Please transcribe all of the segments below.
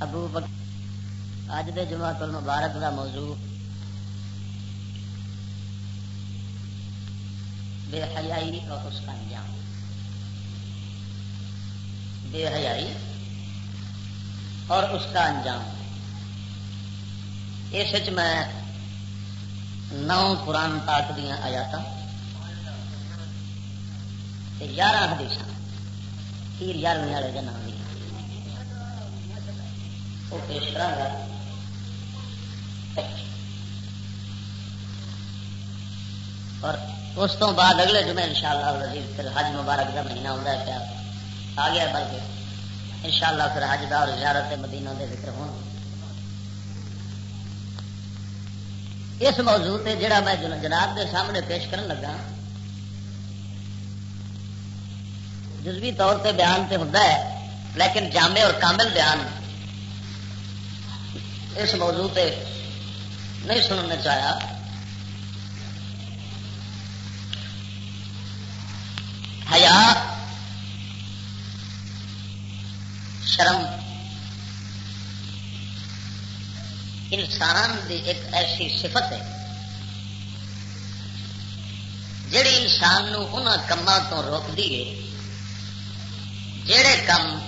ابو بک اج دے جمعہ المبارک دا موضوع۔ بے حیائی اور اس کا انجام۔ بے حیائی اور اس کا انجام۔ اس میں نو قرآن پاک دیا آیات یارہ حدیث تیر یارویں والے کا نام جی۔ وہ پیش کرا اور اس تو بعد اگلے جمعے ان شاء اللہ پھر حج مبارک کا مہینہ ہوتا ہے پیا آ گیا بلکہ ان شاء اللہ پھر حج دار زیارت مدینہ دے ذکر ہوں اس موضوع تے جڑا میں جناب دے سامنے پیش کرن لگا جزوی طور پہ بیان تے ہوتا ہے، لیکن جامع اور کامل بیان اس موضوع پہ نہیں سننا چاہیا۔ حیا، شرم، انسان دی ایک ایسی صفت ہے جڑی انسان ان کاموں تو روک دیے جڑے کم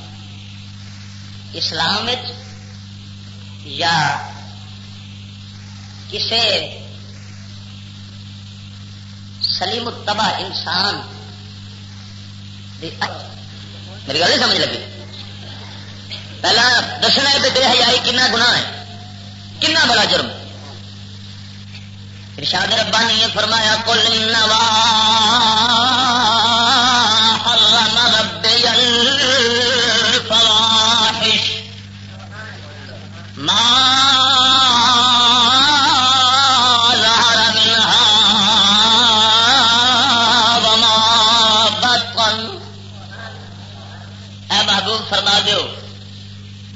اسلام یا کسی سلیم التبا انسان میری گل نہیں سمجھ لگی۔ پہلا دسنا ہے بے حیائی کنا گنا ہے۔ کنا بڑا جرم۔ ارشاد ربانی نے فرمایا کل نوا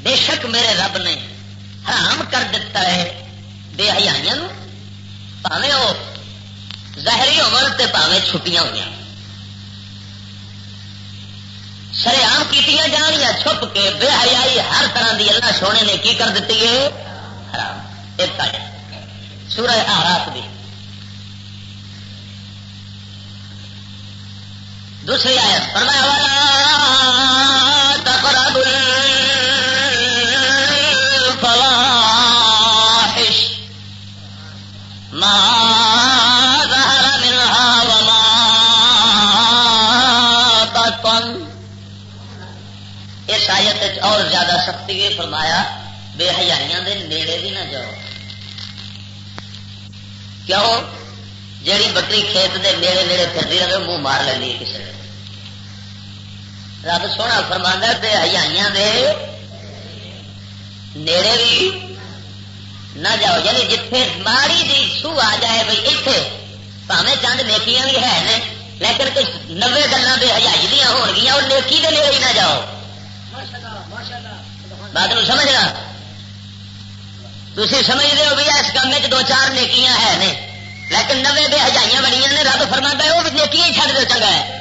بے شک میرے رب نے حرام کر دیتا ہے بے حیائی پاوے وہ ظاہری ہوتے پاوے چھپیاں ہوئی سریام کی جانیا چھپ کے بے حیائی ہر طرح کی اللہ سونے نے کی کر دیتی ہے؟ حرام۔ ایک سورج آرات بھی دوسری آیت۔ فرمایا والا تقرب الفواحش ما ظهر منها وما بطن۔ اس آیت اور زیادہ سختی یہ فرمایا، بے حیاں دے نیڑے بھی نہ جاؤ۔ کیوں؟ جیڑی بکری کھیت دے نیڑے نیڑے پھرتی رہے، منہ مار لینی کسی نے رب سونا فرما بے حیاں دے نیڑے بھی نہ جاؤ یعنی جتھے ماڑی دی سو آ جائے بھائی اتنے پاوے چند نیکیاں بھی ہے لیکن کچھ نوے گلیں بے حجائی دیا ہو گیا اور نیکی دے نیڑے ہی نہ جاؤ۔ بات سمجھنا تھی سمجھتے ہو بھی اس کام دو چار نیکیاں ہے نے، لیکن نوے بے ہجائیاں بڑی نے، رب فرما ہے، وہ بھی نیکیاں ہی چڑھ دو، چنگا ہے۔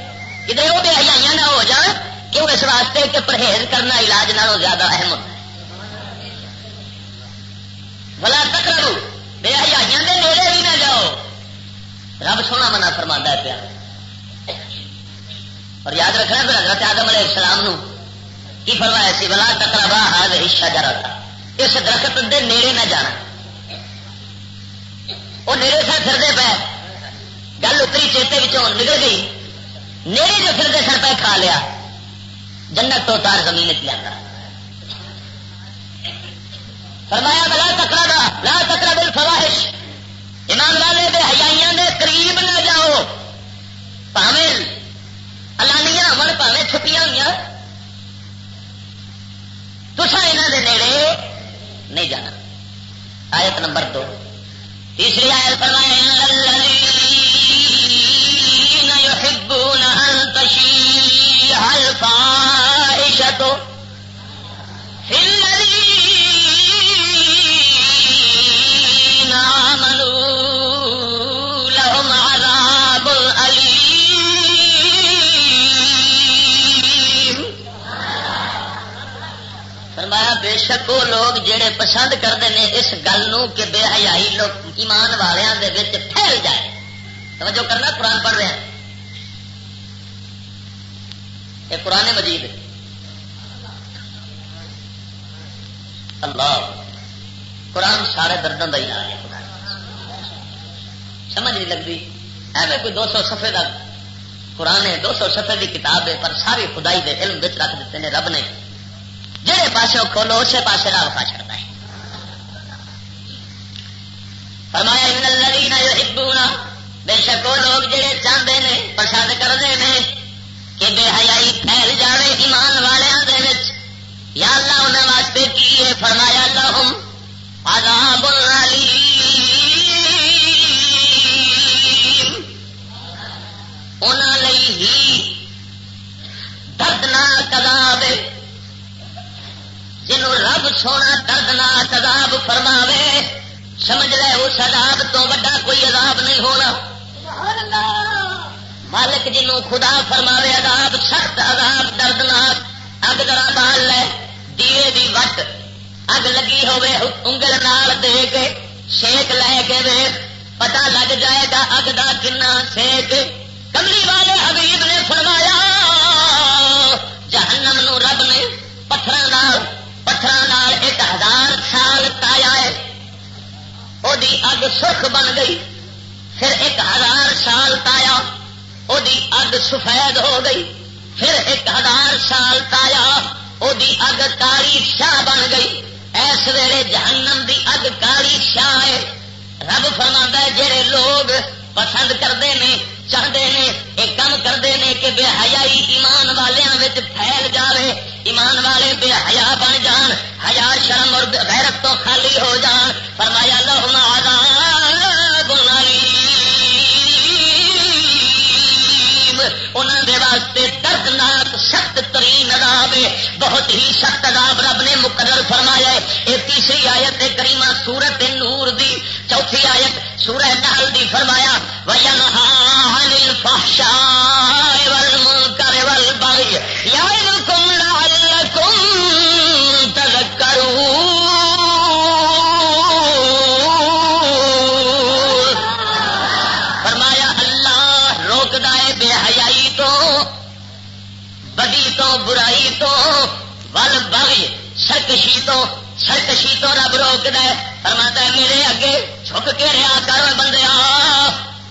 کدھر وہ بے نہ ہو جان کیوں اس واسطے کہ پرہیز کرنا علاج نالوں زیادہ اہم ہوتا ہے بلا تک رو بے دے نیڑے ہی نہ جاؤ۔ رب سونا منا فرما ہے پیا۔ اور یاد رکھنا پھر حضرت آدم علیہ السلام نو کی فرمایا سی بلا تکرا ہاتھ حصہ جا رہا تھا اس درخت دے نیڑے نہ جانا۔ وہ نیڑے سر پھرتے پے۔ گل اتری چیتے نکل گئی۔ نیڑے جو پھرتے سر پہ کھا لیا، جنت تو تار زمین لیا فرمایا، بلا تکرا دا، لا تکرا دل فواہش۔ ایمان والے دے حیائیاں دے قریب نہ جاؤ۔ پاوے الانیاں امن پاوے چھپیاں ہوئی تسا یہاں دے نیڑے نہیں جانا۔ آیت نمبر دو۔ تیسری آیت فرمائے دو۔ بے شک وہ لوگ جڑے پسند کرتے ہیں اس گل کہ بے حیائی لوگ ایمان والوں کے پھیل جائے۔ توجہ کرنا، قرآن پڑھ رہے ہیں۔ یہ قرآن مجید۔ اللہ قرآن سارے دردوں کا ہی نام ہے سمجھ نہیں لگتی؟ ایویں کوئی دو سو سفے کا قرآن ہے، دو سو سفے کی کتاب ہے، پر ساری خدائی دے علم بچ رکھ دیتے ہیں رب نے۔ جہے پاسے کھولو، اسی پاسے راہ کھا چڑتا ہے۔ فرمایا، ان الذین یحبون، بے شک وہ لوگ جڑے چاہتے ہیں، پسند کرتے ہیں کہ بے حیائی پھیل جائے ایمان والوں یا اللہ انہوں واسطے کی ہے؟ فرمایا لہم عذاب علیم۔ انہوں ہی دردناک عذاب جنوں رب سونا دردناک عذاب فرماوے، سمجھ لے اس عذاب تو وڈا کوئی عذاب نہیں ہونا۔ مالک جنوں خدا فرماوے عذاب، سخت عذاب، دردناک۔ اگ ذرا بال لے وٹ اگ لگی ہوے انگل نال دے کے سیک لے کے ویخ پتا لگ جائے گا اگ دا کنا سیک کملی والے حبیب نے فرمایا جہنم نو رب نے پتھر پتھر ایک ہزار سال تایا ہے وہ اگ سرخ بن گئی پھر ایک ہزار سال تایا وہ اگ سفید ہو گئی پھر ایک ہزار سال تایا وہ اگ کالی شاہ بن گئی ایس ویلے جہنم دی اگ کالی شاہ ہے رب فرما جہے لوگ پسند کرتے ہیں چاہتے ہیں یہ کم کرتے ہیں کہ بے حیائی ایمان والوں پھیل جائے ایمان والے بے حیا بن جان حیا شرم اور غیرت تو خالی ہو جان فرمایا لو عذاب انہوں دے واسطے دردناک سخت ترین عذاب ہے، بہت ہی سخت عذاب رب نے مقرر فرمایا ہے۔ یہ تیسری آیت کریمہ سورت نور دی، چوتھی آیت سورہ نحل دی فرمایا، وَيَنْهَا عَنِ الْفَحْشَاءِ وَالْمُنْكَرِ وَالْبَغْيِ۔ يَعِظُكُمْ ول باغی سرکشی تو سرکشی تو رب روک دے فرماتا ہے، میرے اگے چھک کے رہا کر بندے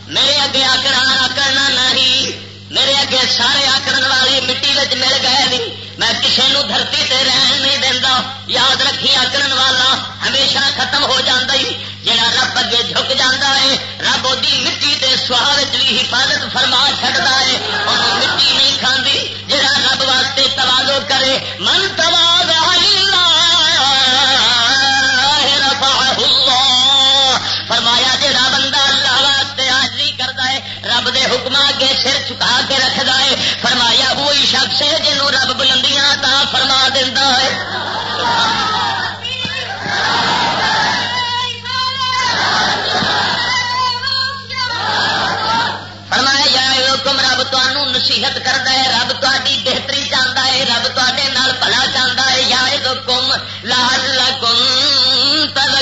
میرے اگے آکر کرنا نہیں۔ میرے اگے سارے آکرن والے مٹی مل گئے نہیں۔ میں کسی نو دھرتی تے رہن نہیں دینا یاد رکھی آکرن والا ہمیشہ ختم ہو جاتا ہی۔ جہاں رب اگے جھک جانا ہے، رب وہی مٹی کے سواد بھی حفاظت فرما چڑتا ہے۔ اور مٹی نہیں کھاندی جہاں رب واسطے توازو کرے۔ من تواز فرمایا جہاں بندہ اللہ واسطے آج نہیں کرتا ہے، رب دے حکم کے سر چکا کے رکھتا ہے۔ فرمایا، وہی شخص ہے جنہوں رب بلندیاں تا فرما دینا ہے۔ نصیحت کرتا ہے، رب تاری بہتری چاہتا ہے، رب تے بھلا چاہتا ہے۔ یا کم لال کم تل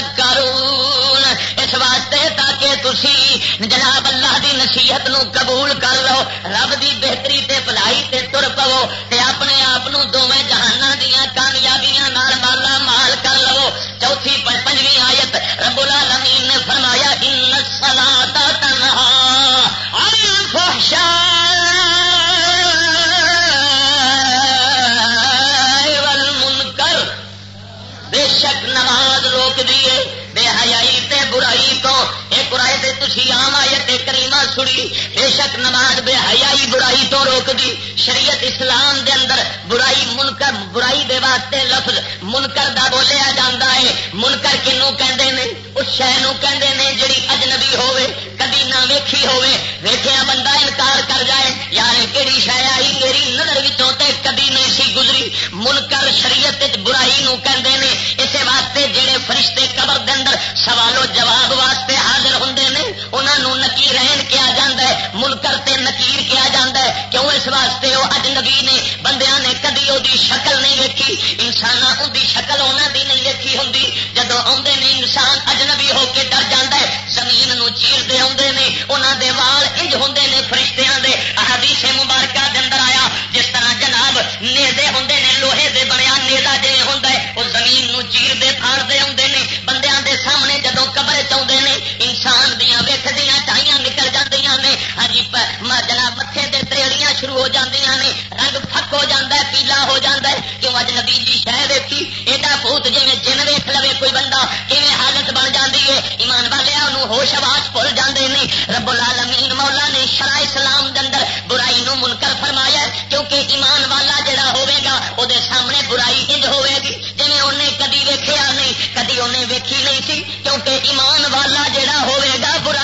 اس واسطے تاکہ تھی جناب اللہ دی نصیحت نو قبول کر لو، رب دی بہتری تے بلائی تے تر پو تے اپنے آپ دونوں جہانا دیا کامیابیاں مالا مال کر لو۔ چوتھی پنجویں آیت رب العالمین نے فرمایا، ان سلا تنہا بے سی تے تھی بے شک نماز بے حیائی برائی تو روک دی شریعت اسلام دے اندر برائی، منکر، برائی دے واسطے لفظ منکر دا بولیا جاندہ ہے۔ منکر کنو کہندے نے؟ اس شہ نو کہندے نے جڑی اجنبی ہوے کدی نہ ویکھی ہوے ویکھیا بندہ انکار کر جائے یار کیڑی شہ آئی؟ میری نظر وچوں تے کدی نہیں سی گزری۔ منکر شریعت برائی نو کہندے نے۔ اسے واسطے جڑے فرشتے قبر دے اندر سوالو جواب واسطے حاضر ہوں نے انہوں نکی رہن کیا جا ہے؟ منکر تے نکیر کیا جاتا ہے؟ کیوں اس واسطے وہ اج نبی نے بندیاں نے کدی وہ شکل نہیں ویکھی؟ انسان ان کی شکل انہوں دی نہیں ویکھی ہوں جدو آدھے نے انسان اجنبی ہو کے ڈر جانا ہے، زمین نو چیرتے آدھے نے انہوں دے وال انج ہوں نے فرشتیاں دے۔ احادیث مبارکہ دے اندر آیا، جس طرح جناب نیزے ہوں نے، لوہے دے بنیا نیزا جی ہوں وہ زمین نو چیرتے پھاڑتے آتے ہیں بندیاں دے سامنے جدو قبر چاہتے ہیں انسان دیا ویخ جاندیاں نے جناب متے دے تریڑیاں شروع ہو جاندیاں نے رنگ پھک ہو جاتا ہے پیلا ہو جاتا ہے کیوں اج نبی جی شہ دیکھی ایڈا پوت جی جن ویخ لو کوئی بندہ کیون حالت بن جاتی ہے ایمان والے ہوش آواز بھول جاتے ہیں رب العالمین مولا نے شرع اسلام اندر برائی نو منکر فرمایا کیونکہ ایمان والا جڑا ہوے گا وہ سامنے برائی انج ہوے گی جی انہیں کدی ویکیا نہیں کدی انہیں ویکھی نہیں سی کیونکہ ایمان والا جڑا ہوے گا برائیاں تو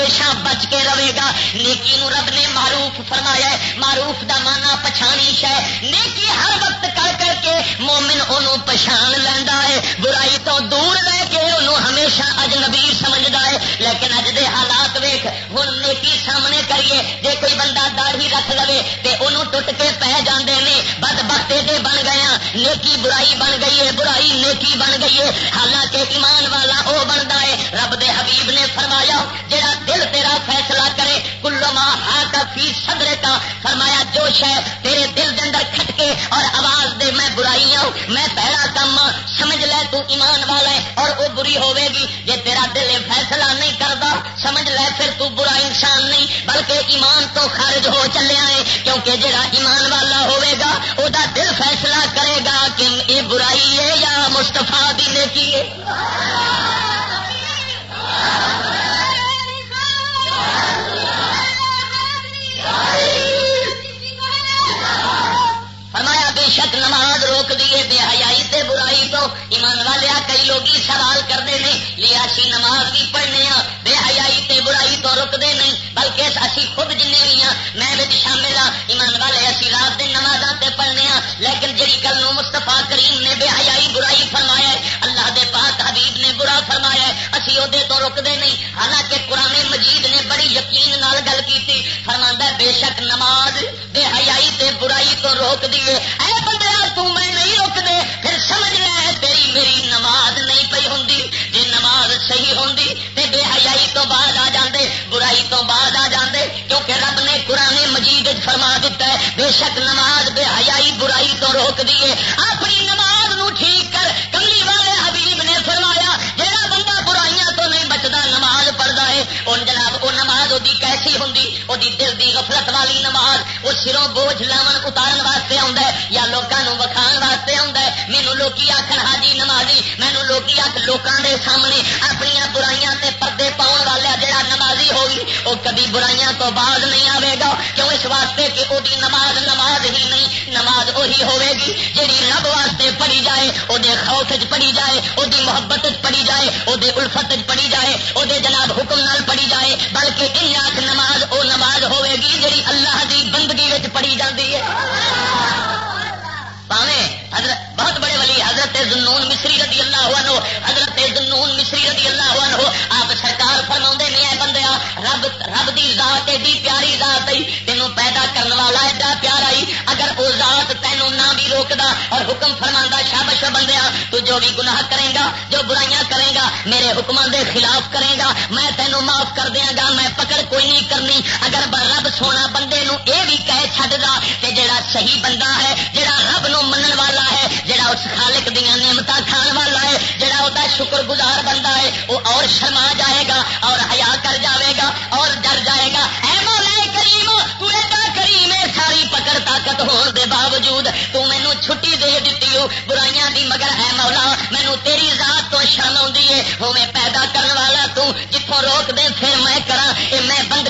ہمیشہ بچ کے رہے گا۔ نیکی نو رب نے معروف فرمایا ہے۔ معروف دا مانا پچھانی شہ نیکی ہر وقت کر کر کے مومن انہوں پچھان لینا ہے۔ برائی تو دور رہ کے انہوں ہمیشہ اجنبی سمجھتا ہے۔ لیکن اج دے حالات ویخ ہوں نیکی سامنے کریے۔ جے کوئی بندہ داڑھی رکھ لے تو انہوں ٹوٹ کے پہ جاندے نے، بد بختے دے بن گیا ہاں۔ نیکی برائی بن گئی ہے، برائی نیکی بن گئی ہے۔ حالانکہ ایمان والا وہ بنتا ہے۔ رب دے حبیب نے فرمایا جہاں دل تیرا فیصلہ کرے کلو ماں ہا کا فی صدرے کا فرمایا جو شہ تیرے دل دے اندر کھٹکے اور آواز دے، میں برائی ہوں، میں پہلا کام ہاں، سمجھ لے تو ایمان والا ہے اور وہ بری ہوے گی، جے تیرا دل فیصلہ نہیں کرتا سمجھ لے پھر تو برا انسان نہیں، بلکہ ایمان تو خارج ہو چلے ہے، کیونکہ جڑا ایمان والا ہوے گا وہ دل فیصلہ کرے گا کہ یہ برائی ہے یا مستفا بھی نیکی ہے۔ فرمایا بے شک نماز روک دیے بے حیائی تے برائی تو ایمان والے کئی لوگ سوال کرتے ہیں لیا سی نماز بھی پڑھنے ہاں بے حیائی تے برائی تو رکتے نہیں بلکہ اسی خود جن بھی ہاں میں شامل ہاں ایمان والے اسی رات دن نماز پڑھنے ہاں لیکن جی گل مستفا کریم نے بے حیائی برائی فرمایا ہے، اللہ دے پاک حبیب نے برا فرمایا ہے، اسی وہ تو رکتے نہیں، حالانکہ قرآن مجید نے بڑی یقین نال گل کی فرما بے شک نماز بے حیائی تے برائی تو روک دیے اے بندہ تو میں نہیں روک دے پھر سمجھ لے تیری میری نماز نہیں پئی ہوں جی نماز صحیح ہوں تے بے حیائی تو بعد آ جاندے، برائی تو بعد آ جاندے، کیونکہ رب نے قرآن مجید فرما دیتا ہے، بے شک نماز بے حیائی، برائی تو روک دیے اپنی نماز ہوں وہ دل کی غفلت والی نماز وہ سروں بوجھ لاون اتارن واسطے آتا ہے، یا لوگوں وکھان واسطے آتا ہے۔ مینو لوکی آخر حاجی ہاں نمازی۔ مینو لوکی آخ لوگوں کے سامنے اپنی برائیاں تے پردے پاؤن والا جڑا نمازی ہوگی وہ کبھی برائیاں تو بعد نہیں آئے گا۔ کیوں اس واسطے کہ وہ نماز نماز ہی نہیں، نماز وہی ہوے گی جیڑی رب واسطے پڑھی جائے وہ خوف چ پڑھی جائے وہ محبت پڑھی جائے وہ الفت پڑھی جائے وہ جناب حکم نال پڑھی جائے۔ بلکہ ان آخ نماز وہ نماز ہوے گی جی اللہ کی بندگی پڑھی جاتی ہے۔ پاوے حضرت بہت بڑے ولی، حضرت زنون مصری رضی اللہ عنہ، حضرت زنون مصری رضی اللہ عنہ، آپ سرکار فرما نہیں ہے بندے رب رب دی ذات ایڈی پیاری ذات آئی تینوں پیدا کرنے والا ایڈا پیارا آئی اگر وہ ذات تینوں نہ بھی روکدا اور حکم فرما شابش بندیا تو جو بھی گناہ کرے گا جو برائیاں کرے گا میرے حکموں دے خلاف کرے گا میں تینوں معاف کر دیا گا، میں پکڑ کوئی نہیں کرنی۔ اگر رب سونا بندے نو اے بھی کہہ چڈا کہ جڑا صحیح بندہ ہے جڑا رب نو منن والا ہے، جڑا اس خالق دیا نعمت کھان والا ہے، جڑا وہ شکر گزار بندہ ہے وہ اور شرما جائے گا، اور حیا کر جائے گا، اور ڈر جائے گا۔ اے مولا کریم، تو ایڈا کریم ہے ساری پکڑ طاقت ہون دے باوجود، تو مینو چھٹی دے دیتی ہو، برائیاں دی مگر اے مولا مینو تیری ذات تو شرم آتی ہے وہ میں پیدا کرنے والا تو جتوں روک دے پھر میں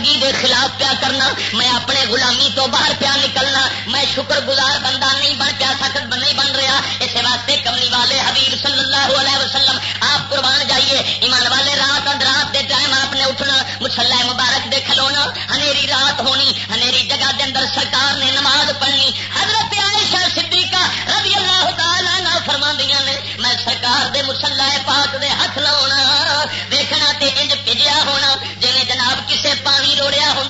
بندگی دے خلاف پیا کرنا، میں اپنے غلامی تو باہر پیا نکلنا، میں شکر گزار بندہ نہیں بن پیا سکت نہیں بن رہا۔ اس واسطے کملی والے حبیب صلی اللہ علیہ وسلم، آپ قربان جائیے۔ ایمان والے، رات رات دے ٹائم آپ نے اٹھنا، مسلح مبارک دے کھلونا۔ ہنیری رات ہونی، ہنیری جگہ دے اندر سرکار نے نماز پڑھنی۔ حضرت نہ نے، میں سرکار دے مسلح پاک دے ہاتھ لاؤنا دیکھنا تے انج پجیا ہونا جی جناب کسے پانی جوڑیا ہوں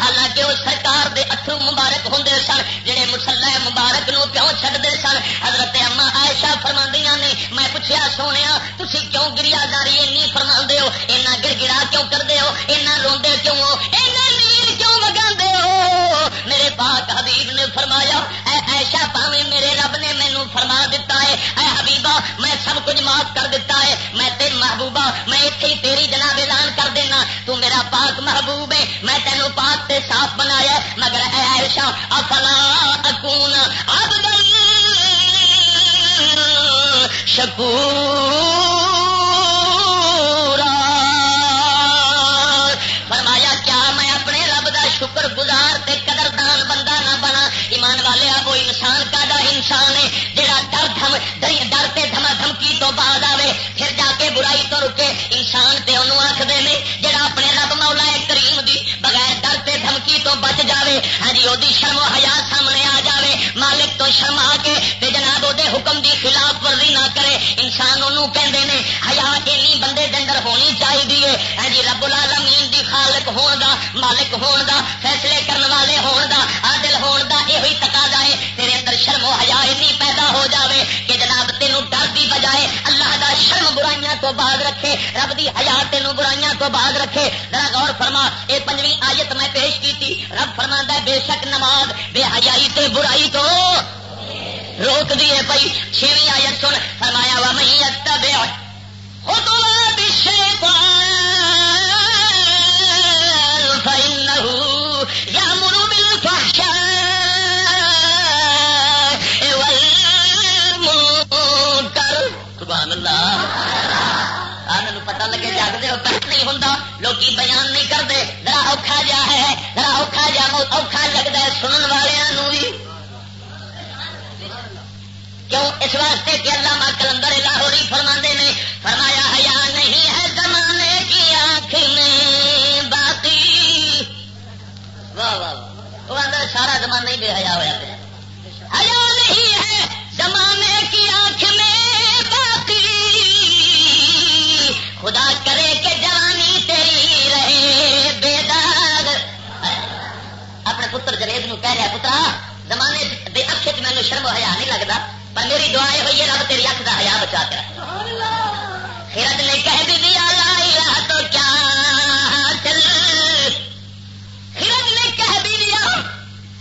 حالانکہ وہ سرکار دے اترو مبارک ہوں سن جہے مسلح مبارک نو کیوں چڑھتے سن۔ حضرت اما عائشہ فرما نے، میں پوچھا سونے تھی کیوں گریا داری این فرما ہو؟ اینا گر گرا کیوں کرتے ہو؟ اینا روندے کیوں ہو؟ میرے پاک حبیب نے فرمایا، اے ایشا پاوے میرے رب نے مینو فرما دیتا ہے، اے حبیبا میں سب کچھ معاف کر دیتا ہے، میں تین محبوبہ، میں اتنے تیری جناب اعلان کر دینا، تو میرا پاک محبوب ہے، میں تینوں پاک تے صاف بنایا مگر اے ایشا افلا اکون اب شکور؟ انسان ہے، جڑا ڈر دھم ڈر تے دھما دھمکی تو بعد آوے، پھر جا کے برائی تو رکے۔ انسان تے انہوں آخر نے، جڑا اپنے رب مولا ہے کریم دی بغیر ڈر تے دھمکی تو بچ جاوے۔ ہاں جی وہ شرم و حیا سامنے آ جاوے۔ مالک تو شرما کے، تے جناب وہ حکم دی خلاف ورزی نہ کرے۔ انسان انہوں کہندے نے، حیا، اینی بندے دندر ہونی چاہیے ہاں جی رب العالمین دی خالق ہون دا، مالک ہون دا، فیصلے کرنے والے ہون دا، عادل ہون دا یہ تقاضا ہے۔ شرم و حیا اتنی پیدا ہو جاوے کہ جناب تینوں ڈر دی بجائے اللہ دا شرم برائیاں تو بعد رکھے، رب دی حیا تینوں برائیاں تو بعد رکھے۔ ذرا غور فرما، اے پنجویں آیت میں پیش کی تھی رب فرما ہے، بے شک نماز، بے حیائی تے برائی تو۔ روک دیے پئی چھویں آیت سن، فرمایا وا میں اتبع خطوات الشیطان پتا لگے جگتے ہو پہ نہیں ہوں لوگ بیان نہیں کرتے ذرا اوکھا جا ہے، ذرا اوکھا جا اوکھا لگتا ہے سنن والوں بھی کیوں؟ اس واسطے کہ اللہ ماں کلندر لاہوری فرما نے، فرمایا، حیا نہیں ہے زمانے کی آنکھ میں باقی۔ واہ واہ واہ۔ وہ اندر سارا زمانہ ہی بے حیا ہوا حیا اپنے پتر جنید نو کہہ رہا پترا، زمانے دے اکھے چ مینو شرم حیا نہیں لگتا پر میری دعا یہ ہوئی ہے، رب تیری اکھ کا حیا بچا کر خیرت نے کہہ بھی دیا لا تو کیا چل خیرت نے کہہ بھی دیا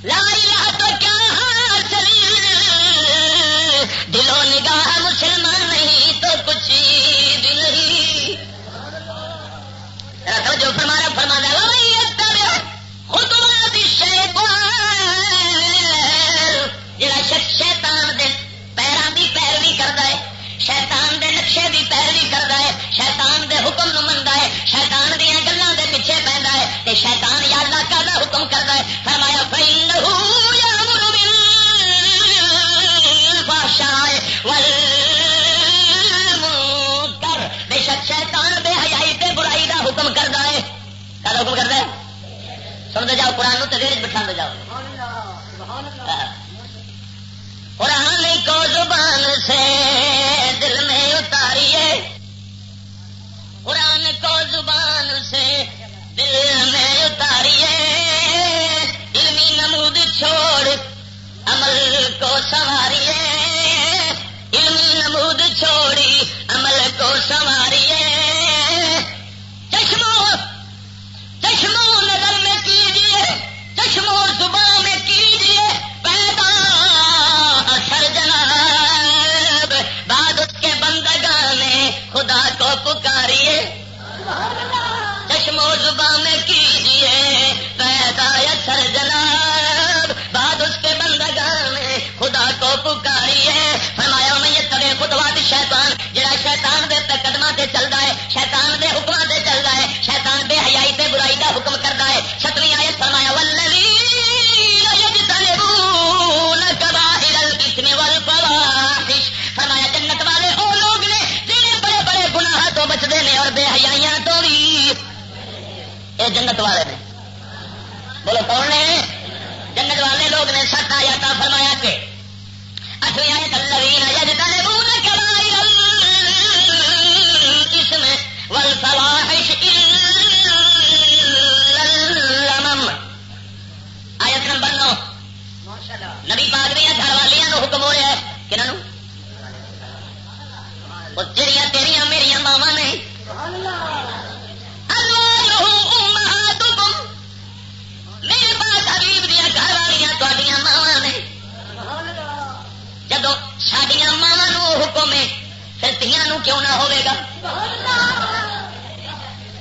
لا الہ تو کیا چل دلوں نگاہ مسلمان نہیں تو کچھ بھی نہیں۔ جو فرمانا فرمانا پیروی کرتا ہے شیطان دے حکم نو منتا ہے شیطان دیا گلوں دے پیچھے پہنتا ہے کہ شیطان یا اللہ کا حکم کرتا ہے۔ فرمایا بے شک شیطان بے حیائی تے برائی دا حکم کرتا ہے۔ کا حکم کرتا ہے؟ سنتے جاؤ قرآن تو دیر بٹھا جاؤ۔ قرآن کو زبان سے دل میں اتاریے علمی نمود چھوڑ عمل کو سنواریے علمی نمود چھوڑ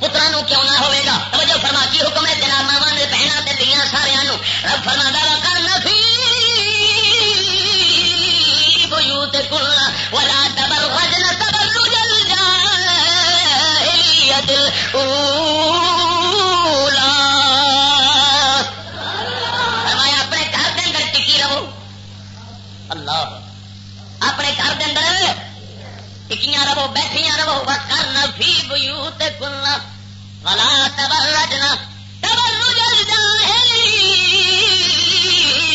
پترا کیوں نہ ہوئے گا توجہ فرما کی حکم ہے جناب ماوا نے بہنا تے دیا سارا رب فرما دا کرنا فی بيوت كلنا ولا تبرجن تبرج الجاهلية اپنے گھر کے اندر ٹکیاں رہو بیٹھیاں رہو کر نفی بو کلنا والا تبرجنا. رجنا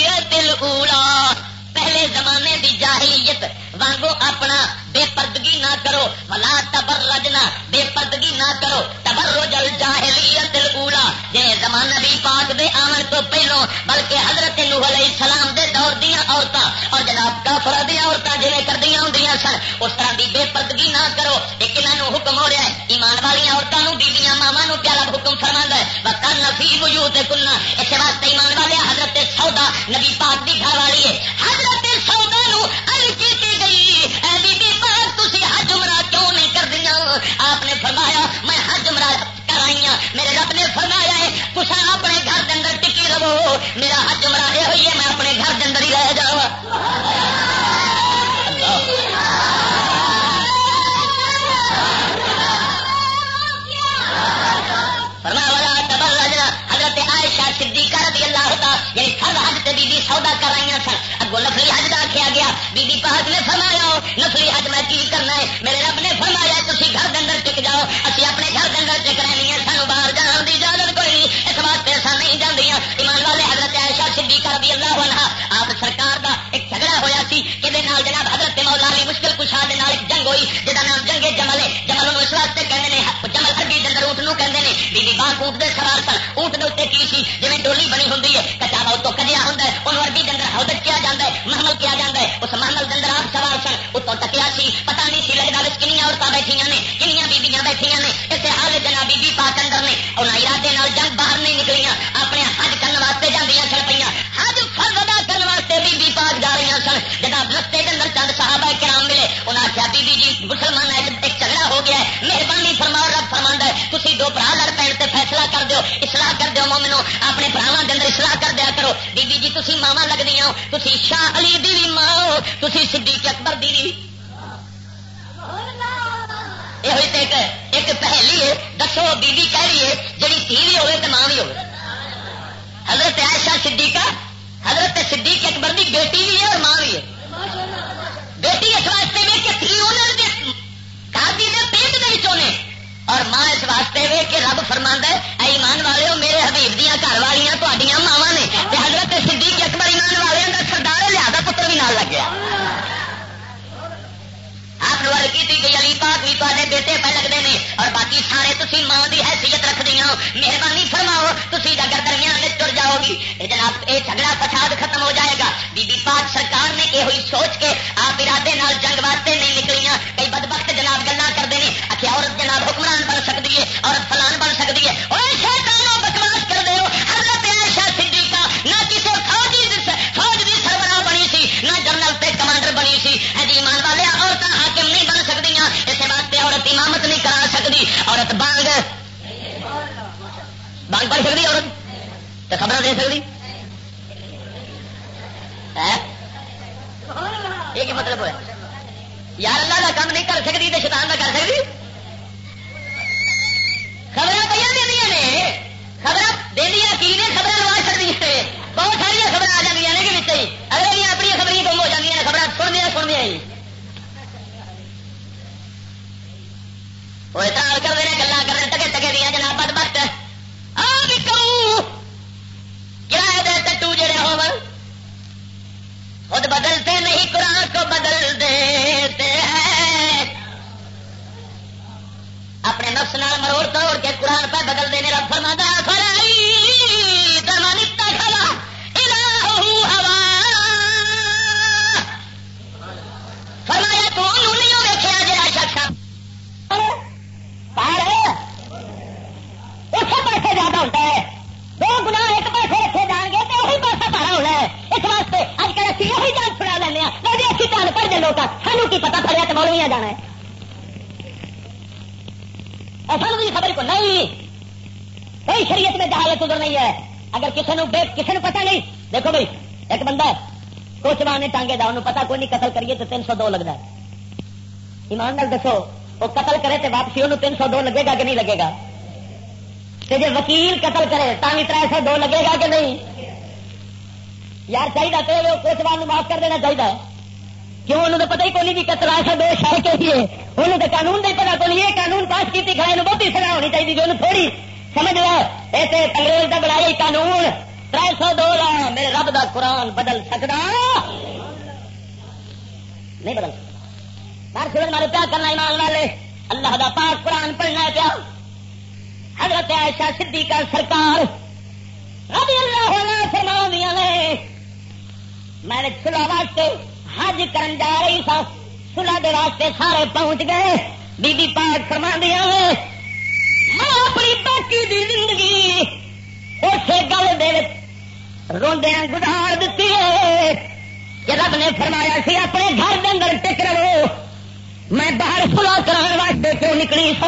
تبر دل اولا پہلے زمانے دی جاہلیت وانگو اپنا بے پردگی نہ کرو. ملا تبر رجنا بے پردگی نہ کرو. تبر رجل جاہلیت اولا جے زمانہ بھی پاک دے آمن تو پہلو، بلکہ حضرت نوح علیہ السلام دے دور دیا عورتیں اور جناب کافر دیا عورتیں جی کردیا ہوں سن، اس طرح دی بے پردگی نہ کرو ایک انہوں حکم ہو رہا ہے، ایمان والی عورتوں بیبیاں ماوا نو پیارا حکم فرما ہے وقت نفی وجود کلنا اس واسطے ایمان والے حضرت سودا نبی پاک دی گھر والی ہے۔ حضرت سودا نو کی آپ نے فرمایا، میں حج مرا کرائی ہاں۔ میرے رب نے فرمایا ہے کچھ اپنے گھر کے اندر ٹکی رہو۔ میرا حج مرا یہ ہوئی ہے، میں اپنے گھر کے اندر ہی رہ جا یعنی فرد حج سے بی بی سودا کرائیاں سن۔ اگو نفلی حج کا آخیا گیا۔ بی بی پاک نے فرمایا، نفلی حج میں کی کرنا رضی اللہ عنہ، آپ سرکار دا ایک جھگڑا ہویا سی کہ نال جناب حضرت مولا علی مشکل کشا دے نال جنگ ہوئی جہاں نام جنگ جمل ہے۔ جمل اس واسطے کہندے نے، جمل ہڈی کے اندر اونٹ نو کہتے ہیں بی بی باغ اونٹ دے سوار سن۔ کی گئی علی پاک بھی تے بیٹے پہ لگتے ہیں اور باقی سارے تھی ماں کی حیثیت رکھ دیا مہربانی فرماؤ تھی اگر درمیان تر جاؤ گی۔ جناب یہ جھگڑا فساد ختم ہو جائے گا۔ بی بی پاک سرکار نے یہ ہوئی سوچ کے آپ ارادے نال جنگ واسطے نہیں نکلیاں۔ کئی بد وقت جناب گلا کرتے ہیں۔ آخر عورت جناب حکمران بن سکتی ہے، عورت فلان بن سکتی ہے۔ اور بکواس کر دے حضرت عائشہ صدیقہ نہ کسی فوجی فوج کی سربراہ بنی سی، نہ جنرل تے کمانڈر بنی سی۔ جی ایمان والے عورتیں حاکم نہیں اس واسطے عورت امامت نہیں کرا سکتی، عورت بانگ. بانگ پڑھ سکتی عورت؟ تو خبر دے سکتی؟ یہ مطلب ہے یار اللہ کا کام نہیں کر سکتی تو شیطان کا کر سکتی؟ خبر پہ دیا نے؟ خبر دیا کی نے؟ خبر لوا سکتی بہت ساری خبر آ جاتی ہیں کہ اگر اپنی خبریں گم ہو جاتی ہیں خبر سن دیا سن دیا وہ اتنا کر ہیں گلا کر ٹکے ٹکے دیا جناب بد بخت کرائے دے ٹو جڑے ہو خود بدلتے نہیں قرآن کو بدل دیتے ہیں اپنے نفس نال مروڑ توڑ کے قرآن پہ بدل دینے رب فرما فرائی دنیا جانا ہے۔ ایسا بھی خبر کو نہیں۔ کوئی شریعت میں جہالت ادھر نہیں ہے۔ اگر کسی نے کسی نے پتا نہیں۔ دیکھو بھائی، ایک بندہ ہے۔ کوچ نے ٹانگے دا، انہوں پتا کوئی نہیں قتل کریے تو تین سو دو لگتا ہے۔ ایمان نال دسو، وہ قتل کرے تو واپسی انہوں تین سو دو لگے گا کہ نہیں لگے گا؟ جی وکیل قتل کرے بھی تر سو دو لگے گا کہ نہیں؟ یار چاہیے تو وہ کوچوان معاف کر دینا چاہیے کیوں انہوں نے پتا ہی کون بھی قتل ایسا دو شہر کے لیے۔ انہوں نے قانون نہیں پتا کون یہ قانون پاس کی کھڑے انہوں بہت ہی سزا ہونی چاہیے جو تھوڑی سمجھ لو ایسے انگریز کا بنایا قانون۔ تر سو دو لا، میرے رب دا قرآن بدل سکتا نہیں بدل سکتا۔ سورج مارے پیا کرنا ایمان والے؟ اللہ دا پاک قرآن پڑھنا پیا حضرت عائشہ صدیقہ سرکار رضی اللہ ہونا فرما دیا نے، میں نے سلا واسطے حج کرن جا رہی سا۔ سلا دے واسطے سارے پہنچ گئے۔ بی بی پاک فرما دیا میں اپنی باقی دی زندگی اسی گل دے روندیا گزار دیتی ہے۔ کہ رب نے فرمایا سی، اپنے گھر کے اندر ٹک رہو میں باہر سلا کرا واسطے کیوں نکلی سو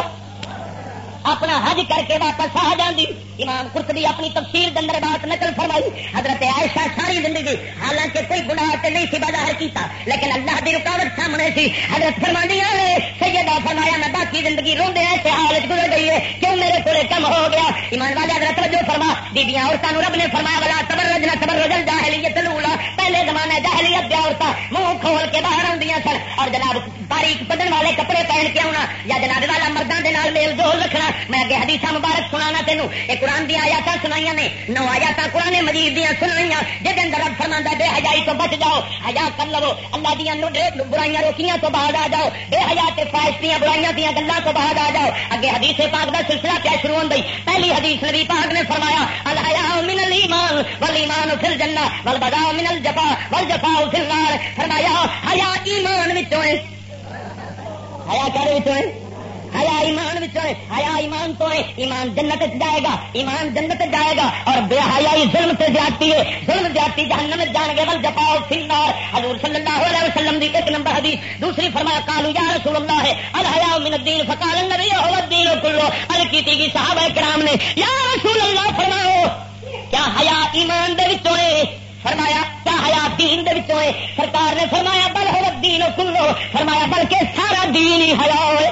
اپنا حج کر کے واپس آ جاندی۔ امام قرطبی اپنی تفسیر کے اندر بات نقل فرمائی۔ حضرت عائشہ ساری زندگی، حالانکہ کوئی گناہ تے نہیں سی بظاہر کیتا، لیکن اللہ دی رکاوٹ سامنے سی۔ حضرت فرمانی ہے سیدہ فرمایا، میں باقی زندگی روندے ایسے حالت گزر گئی ہے، کیوں میرے کو کم ہو گیا؟ ایمان والے، حضرت جو فرما۔ بیبیاں عورتوں رب نے فرمایا والا تبرج نہ تبرج جاہلیت لولا پہلے زمانے جاہلیت دیا عورتیں منہ کھول کے باہر آدی سن اور جناب باریک پدن والے کپڑے پہن کے آنا یا جناب والا مردوں کے میل جول رکھنا میں اگے حدیث مبارک سنا تینوں۔ یہ قرآن دیا آیات سنائی نے، نو آیات قرآن مجید دیا سنائی جہد اندر رب فرما بے حجائی تو بچ جاؤ، حیا کر لو۔ اللہ دیا برائیاں روکیاں تو بعد آ جاؤ۔ بے حیا فائش دیا برائیاں دیا گلوں تو بعد آ جاؤ۔ اگے حدیث پاک کا سلسلہ کیا شروع ہو گئی پہلی حدیث نبی پاک نے فرمایا الحیا من الایمان والایمان فی الجنہ والبداء من الجفا والجفا فی النار۔ فرمایا، حیا ایمان وچوں ہے۔ حیا ہیا ایمان ہیا ایمان تو ہے ایمان جنت جائے گا، ایمان جنت جائے گا اور بے حیائی ظلم سے جاتی ہے۔ ظلم جاتی جہنم جان گے بل جپاؤ فلدار حضور صلی اللہ علیہ وسلم دی ایک نمبر حدیث، دوسری فرمایا کالو یا رسول اللہ ہے الحیا من الدین، فقال النبی هو الدین کلو۔ ال کی صحابہ کرام نے، یا رسول اللہ فرماؤ، کیا حیا ایمان دے وچوں ہے؟ فرمایا، کیا حیا دین دے وچوں ہے؟ سرکار نے فرمایا، بل ہو الدین کلو۔ فرمایا، بلکہ سارا دین ہی حیا ہوئے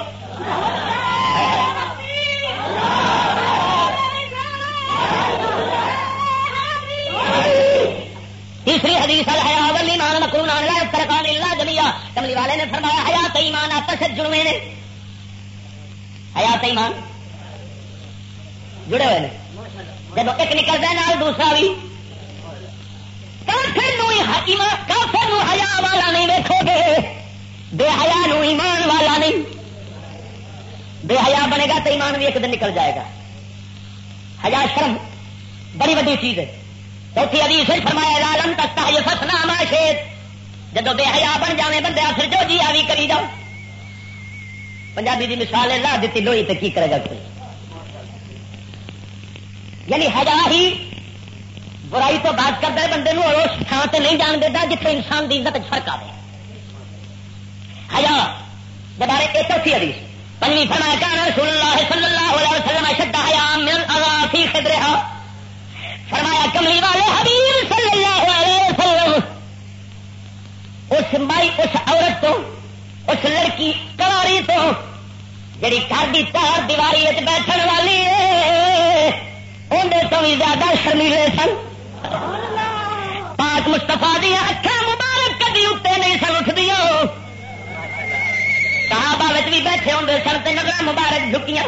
تیسری حدیث الحیا ولی مان مکرون لا ترکان الا جميعا کملی والے نے فرمایا، حیات ایمان آپس سے جڑوے نے؟ حیات ایمان؟ جڑے ہوئے نے؟ جب ایک نکلتا ہے، نال دوسرا بھی۔ کافر کافر حیا والا نہیں دیکھو گے۔ بے حیا نو ایمان والا نہیں۔ بے حیا بنے گا تو ایمان بھی ایک دن نکل جائے گا۔ حیا شرم بڑی بڑی چیز ہے۔ چوتھی ابھی سے فرمایا لالم تکتا یہ فسنا ما شیت جب بے حیا بن جانے بندے پھر جو جی آوی کری جاؤ۔ پنجابی دی مثال ہے، لا دیتی لوئی تو کی کرے گا کوئی؟ یعنی حیا ہی برائی تو بات کرتا ہے، بندے اور اس تھان سے نہیں جان دیتا جتنے انسان کی عزت فرق آئے حیا جب آ رہے ایک چوتھی حدیث۔ پنجی فرمایا کان رسول اللہ صلی اللہ علیہ وسلم شد حیا من اغافی خدرها فرمایا، کملی والے حبیب صلی اللہ علیہ وسلم، اس مائی، اس عورت تو، اس لڑکی کاری تو، جڑی گھر کی تار دیواری بیٹھن والی ہے اندر تو بھی زیادہ شرمیلے سن۔ پاک مستفا دیا اکھا مبارک کدی اتنے نہیں سن اٹھدیا صحابہ بھی بیٹھے ہوں سن تو نظر مبارک جھکیاں۔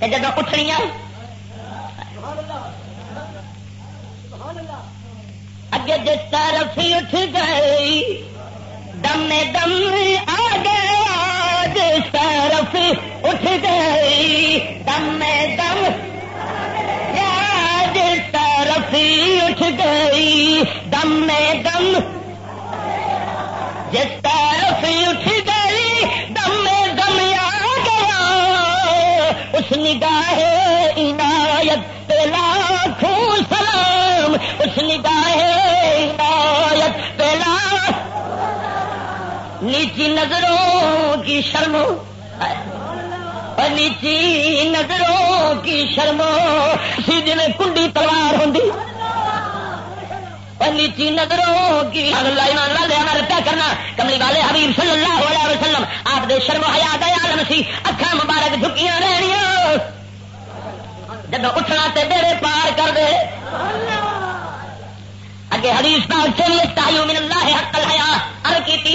جب اٹھنیا اگے جس طرف ہی اٹھ گئی دم دم آ گیا جس طرف اٹھ گئی۔ دم دم جس طرف ہی اٹھ گئی۔ دم دم طرف اٹھ گئی، دم دم آ گیا۔ اس نگاہ عنایت پہ لاکھوں سلام۔ اس نگاہ عنایت پہ لاکھ۔ نیچی نظروں کی شرمو نیچی نظروں کی شرمو سی جی کنڈی تلوار ہوں نیچی نظروں کی ایمان والے ہمارے کیا کرنا کملی والے حبیب صلی اللہ علیہ وسلم آپ دے شرم حیات عالم سی اکھا مبارک جھکیاں رہنیاں جب اٹھنا تے بیڑے پار کر دے اگے حدیث پاک سے بھی تایو من اللہ حق الحیا ار کی تھی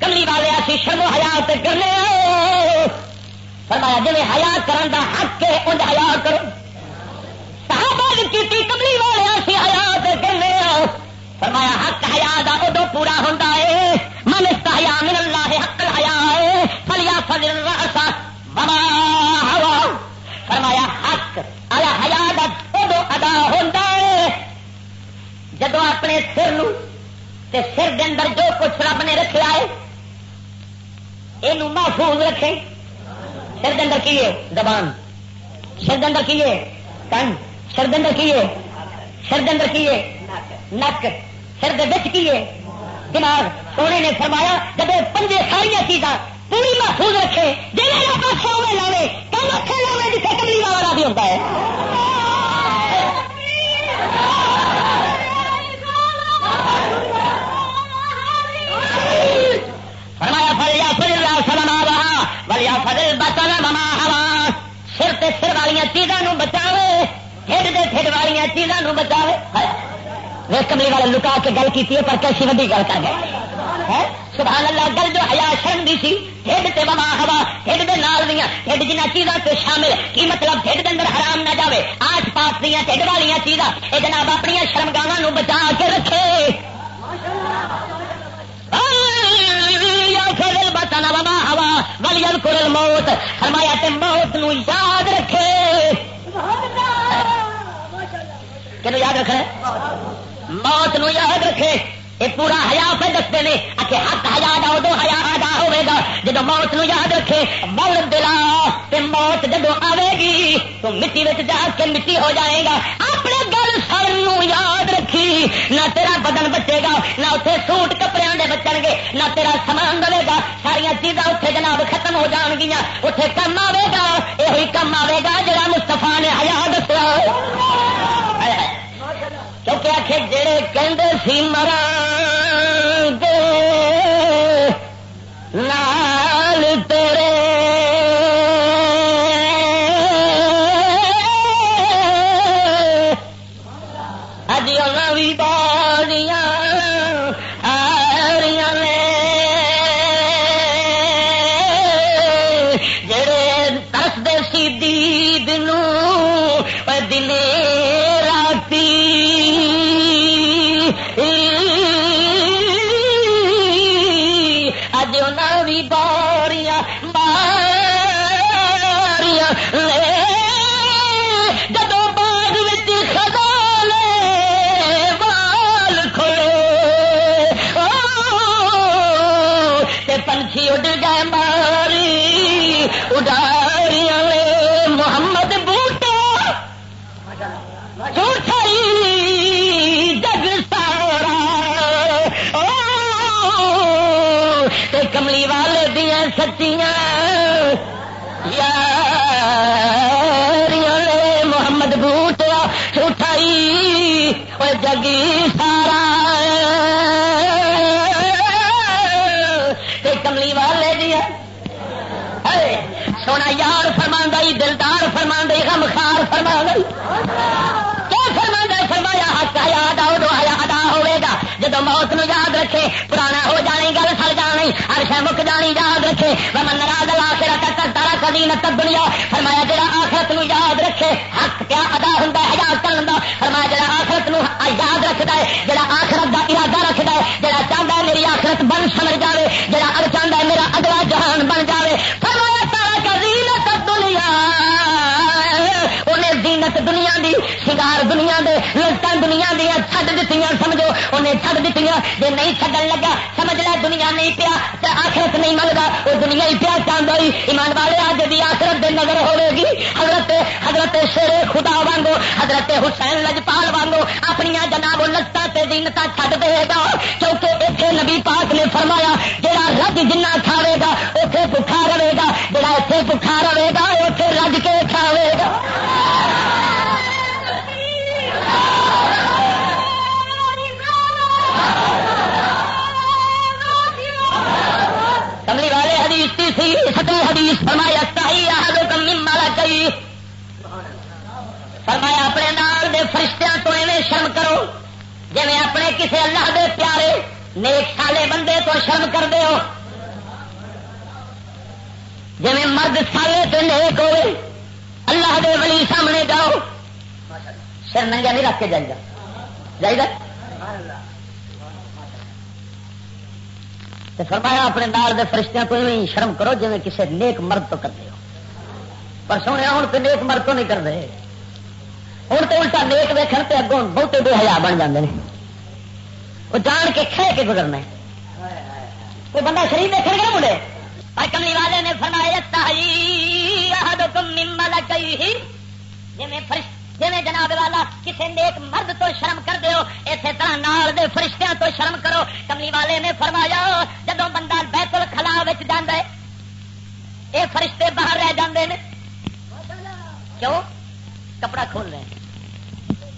کملی والے اسی شرم و حیات کرنے فرمایا جی حیا کرن دا حق ہے انج حیا کرو صحابہ کی کملی والے اسی حیا کرنے فرمایا، حق حیا دا ادو پورا ہوتا ہے من استحیا من اللہ حق الحیا ہے فلیا فضل الرأس بما ہوا۔ فرمایا، حق الا حیا دا ادو ادا ہوتا ہے جدو اپنے سر نو تے سر دے اندر جو کچھ رب نے رکھا ہے یہ محفوظ رکھے سر دے اندر کی ہے زبان۔ سر دے اندر کی ہے کن سر دے اندر کی ہے سر دے اندر کی ہے نک، سر دچ کی ہے؟ دماغ سونے نے فرمایا، جب پنجے ساریا چیزاں پوری محفوظ رکھے جی پاس ہوئے لاوے، کم اچھے لاوے جسے کملی والا بھی ہوتا ہے۔ فرمایا فلیا فل سلما رہا بلیا فل بسل مما ہوا سر تے سر والی چیزوں بچاوے، ہڈ دے ہڈ والی چیزوں بچاوے۔ وہ کملی والے لکا کے گل کی پر کیسی وڈی گل کر گئے؟ سبحان اللہ گل جو ہیا شرم دی سی ہڈ تے بما ہوا ہڈ دے نال دیا ہڈ جنہ چیزاں تے شامل کی مطلب ہڈ دے اندر حرام نہ جاوے آس پاس دیا ہڈ والی چیزاں یہ جناب اپنی شرمگاہ بچا کے رکھے۔ بما ہوا ولی کرل موت فرمایا تے موت نو یاد رکھے۔ کہ یاد رکھے موت نو یاد رکھے۔ یہ پورا ہیا پہ دستے نے اچھے حق ہیا دا ہیا ادا ہوے گا۔ جب موت نو یاد رکھے مول دلا تے موت جب آئے گی، تو مٹی میں جا کے مٹی ہو جائے گا۔ اپنے گل سر یاد رکھی۔ نہ تیرا بدن بچے گا، نہ اتنے سوٹ کپڑے دے بچن گے، نہ تیرا سامان دے گا۔ ساریا چیزاں اتنے جناب ختم ہو جان گیا اتنے کم آئے گا یہ کم آئے گا جڑا مستفا کیونکہ آخر جڑے کہ سی مرا اور سارا۔ کملی والے جی دیا سونا یار فرما دلدار فرما غم خار فرما کیا فرما فرمایا، حق یاد آؤ دو ادا ہوئے گا۔ جب موت نو یاد رکھے، پرانا ہو جانی، گل سر جانی ہر شہ مک جانی، یاد رکھے۔ من راگ لا کے رکھ تارا کدی نت دنیا۔ فرمایا، جڑا آخرت نو یاد رکھے، حق کیا ادا ہوں حجاز کرن دا فرمایا، جڑا آخرت نو یاد رکھتا ہے، جڑا آخرت کا ارادہ رکھتا ہے، جڑا چاہتا ہے میری آخرت بن سمجھ جائے جڑا ار چاہتا ہے میرا اگلا جہان بن جائے دنیا دی سنگار دنیا دے لگتا دنیا دیا چھڈ دیتی سمجھو؟ انہیں چھڈ دیتی جی نہیں چڈن لگا، سمجھ لیا دنیا نہیں پیا آخرت نہیں ملتا وہ دنیا ہی پیا چاہتا ایمان والے، آج بھی آخرت دے نظر ہوے گی حضرت حضرت شیر خدا وانگو، حضرت حسین لجپال وانگو اپنی جناب لگتا دینتا چھڈ دے گا کیونکہ اتنے نبی پاک نے فرمایا جہاں رج جنا کھاوے گا اتنے بخار رہے گا جہاں اتنے بخار رہے گا اتنے رج کے کھاوے گا تھی ستو حدیث۔ فرمایا کمی مالا کئی۔ فرمایا، اپنے نال دے فرشتیاں تو ایویں شرم کرو جی اپنے کسی اللہ دے پیارے نیک سالے بندے تو شرم کر دے ہو۔ جی مرد سالے تو نیک ہوئے، اللہ دے ولی سامنے جاؤ۔ سر ننگا نہیں رکھ کے جائے گا جائے گا تو فرمایا اپنے نال دے فرشتیاں کو شرم کرو جی کسی نیک مرد تو کرتے ہو۔ پر سونے ہوں تو نیک مرد تو نہیں کرتے۔ ہوں تو الٹا نیک ویکن تو اگوں بہتے بے حیا بن جاتے ہیں وہ جان کے کھے کے گزرنا کوئی بندہ شریف دیکھ گیا مڑے کملی والے نے فرمایا جی جناب والا کسی نیک مرد تو شرم کر دیو اسی طرح نال دے فرشتیاں تو شرم کرو۔ کملی والے نے فرمایا جدو بندہ بیت الخلا جانا یہ فرشتے باہر رہ جاندے نے۔ کیوں؟ کپڑا کھول رہے ہیں۔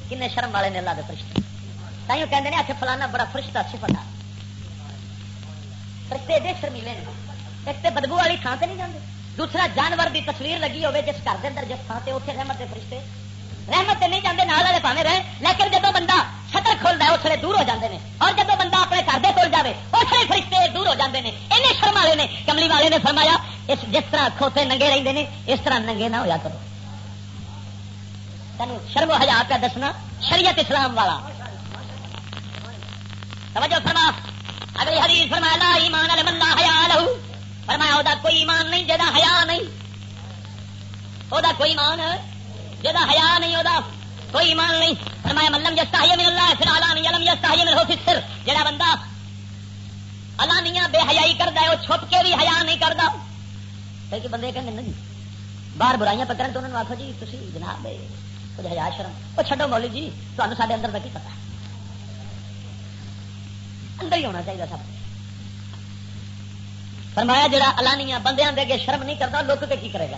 کن شرم والے نے اللہ دے فرشتے۔ تھی کہتے ہیں فلانا بڑا فرشتہ سفر فرشتے دے شرمیلے نے۔ ایک تو بدبو والی تھان سے نہیں جاتے دوسرا جانور دی تصویر لگی ہوے جس گھر کے اندر جس تھان سے اتنے رحمت فرشتے۔ رحمت نہیں جاتے نال والے پاوے رہے لیکن جب بندہ شٹر کھولتا ہے اس لیے دور ہو جاتے ہیں اور جب بندہ اپنے گھر کے کول جائے اس لیے فرشتے دور ہو جاتے ہیں این شرم والے نے، کملی والے نے فرمایا، اس جس طرح کھوتے ننگے رہتے ہیں اس طرح ننگے نہ ہوا کرو۔ تین شرم ہزار پہ دسنا، شریعت اسلام والا۔ توجہ فرما۔ اگلی حدیث فرمایا، لا ایمان علی من لا حیا لہو۔ فرمایا وہ کوئی ایمان نہیں جا حیا نہیں۔ وہ کوئی ایمان جا حیا نہیں وہ کوئی ایمان نہیں۔ فرمایا ملم جستا من اللہ پھر آلہ علم جستا من ہو سر جڑا بندہ اللہ بے حیائی کرتا ہے، وہ چھپ کے بھی حیا نہیں کرتا۔ کہ بندے کہیں نہیں، باہر برائیاں پکڑن تو انہوں نے آخو جی تھی جناب کچھ ہزار شرم۔ وہ چڈو مولی جی تمہیں سارے اندر کا کی پتا اندر ہی ہونا چاہیے سب۔ فرمایا، جڑا الانیا بندے دے اگے شرم نہیں کرتا لوگ کے کی کرے گا؟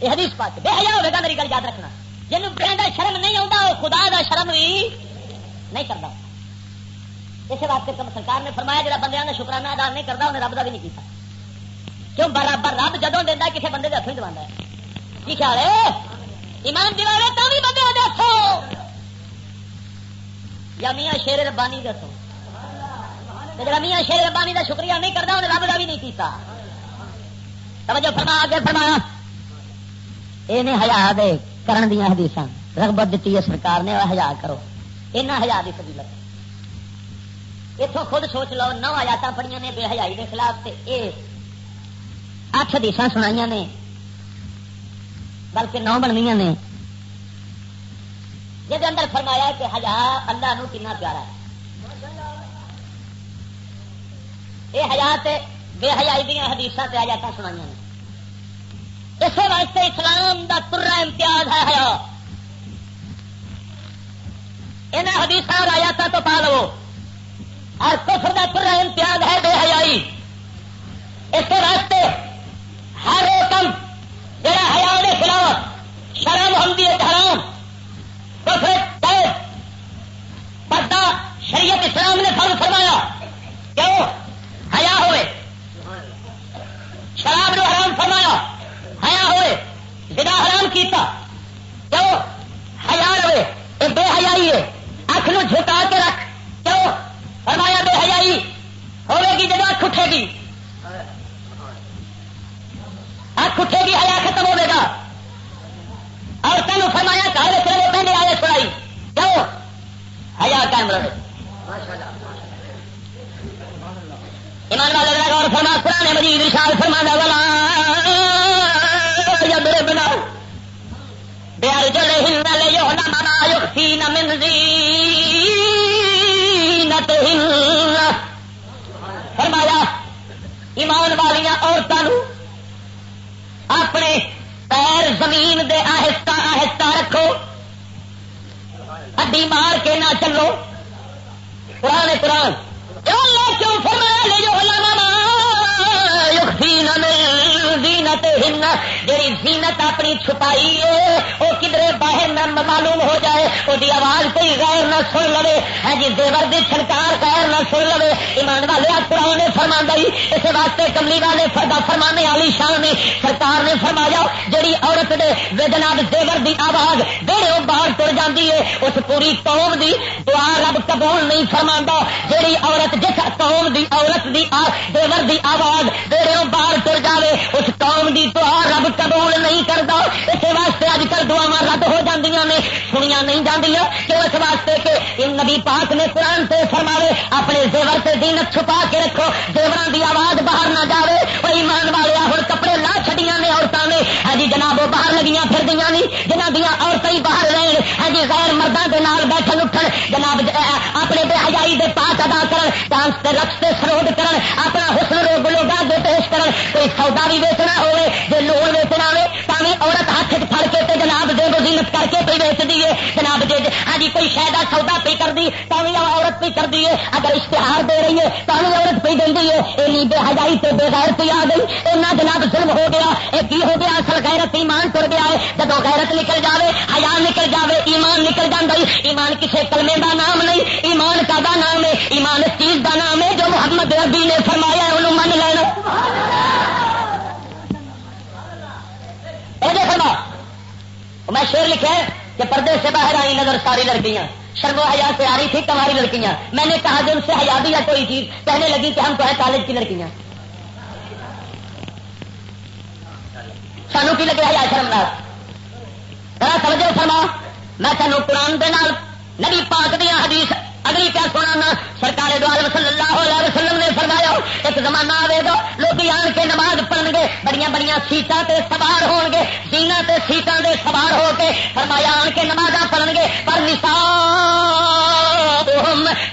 یہ حدیث پاک بے حیا ہوگا میری گل یاد رکھنا۔ جنوب کہ شرم نہیں آتا خدا دا شرم بھی نہیں کرتا اس واسطے سرکار نے فرمایا، جڑا بندے کا شکرانہ ادا نہیں کرتا انہیں رب کا بھی نہیں کیتا۔ کیوں؟ برابر رب جدو دینا کسی بندے کے ہاتھ نہیں دوا کی خیال ہے؟ ایمان دلاوے تو بھی بندے دسو یا میاں شیر ربانی دسو جب میاں شیر ربانی کا شکریہ نہیں کرتا انہیں رب کا بھی نہیں کیتا۔ توجہ فرما، آگے فرمایا یہ ہزار دے کرن دیا حدیث رغبت دیتی ہے سرکار نے ہزار کرو۔ یہاں ہزار کی فضیلت۔ اتوں خود سوچ لو، نو آیات پڑی نے بے حجائی کے خلاف یہ اٹھ حدیث سنائی نے، بلکہ نو بننیا نے۔ جی اندر فرمایا کہ ہزا اللہ نو کنا پیارا ہے۔ یہ ہزار بے حیائی دیا حدیث سے آجات سنائی نے۔ اس واسطے اسلام دا ترا امتیاز ہے ہیا ان حدیث اور آیات تو پا لو۔ اور کفر دا ترا امتیاز ہے بے حیائی۔ اس واسطے ہر ایکم جڑا حیا کے خلاف شرم ہوں حرام۔ قبول جیڑی عورت جس قوم دی عورت دی دیور دی آواز بیڑے باہر تر جائے اس قوم دی دعا رب قبول نہیں کرتا اس واسطے اج کل دعوا رد ہو جاندیاں نے سنیا نہیں جاندیاں کہ اس واسطے کہ نبی پاک نے قرآن سے فرماوے، اپنے زیور سے دینت چھپا کے رکھو زیور دی آواز باہر نہ جاوے، وہ ایمان والے ہوں کپڑے لا چڑیا نے عورتوں نے ہاں جی جناب وہ باہر لگیاں پھر دیا نہیں جنہ دیا عورتیں باہر جی غیر مردوں کے نال بیٹھن اٹھن، جناب اپنے بے کے دے پاس ادا کرن، ڈانس کے رقص سے سروڈ کرن، اپنا حسن روگ لوگوں کے پیش کرن، کوئی سودا بھی ویچنا ہوئے جی لون ویچنا ہوئے وزینت کے پہ ویچ دیے جناب جی ہاں جی کوئی شاید سودا پہ کر دی تاکہ عورت پہ کر دیے اگر اشتہار دے رہی ہے تاکہ عورت پہ دینی ہے اینی بے حجائی تے بے غیر آ گئی اینا جناب ظلم ہو گیا یہ کی ہو گیا، اصل غیرت ایمان تر گیا ہے جب غیرت نکل جاوے، حیا نکل جاوے، ایمان نکل جانا ایمان کسی کلمے دا نام نہیں، ایمان کا دا نام ہے، ایمان اس چیز دا نام ہے جو محمد ربی نے فرمایا انہوں من لینا۔ فرما میں شیر لکھا کہ پردے سے باہر آئی نظر ساری لڑکیاں۔ شرم و حیا سے آ رہی تھی کماری لڑکیاں۔ میں نے کہا جو ان سے حیا بھی ہے کوئی چیز۔ کہنے لگی کہ ہم تو ہے کالج کی لڑکیاں۔ سانو کی لگے حیا شرمناک؟ ذرا سمجھو فرما میں تینوں قرآن دے نال نبی پاک دیا حدیث اگلی کیا سنا سرکار دوال صلی اللہ علیہ وسلم نے فرمایا ایک زمانہ آئے گا لوگ آن کے نماز پڑھ گے بڑی بڑی سیٹاں تے سوار ہو گے سینا تے سیٹاں دے سوار ہو کے فرمایا، آن کے نماز پڑھ گے، پر نساب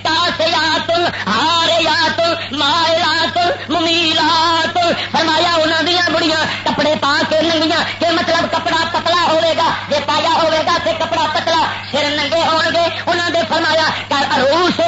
تاسیات ہاریات مائلات ممیلات فرمایا انہوں دیا بڑیاں کپڑے پا کے ننگیاں، کہ مطلب کپڑا پتلا ہوئے گا جی پایا ہوئے گا پھر کپڑا پتلا سر ننگے ہو گے۔ انہوں نے فرمایا، کر اروس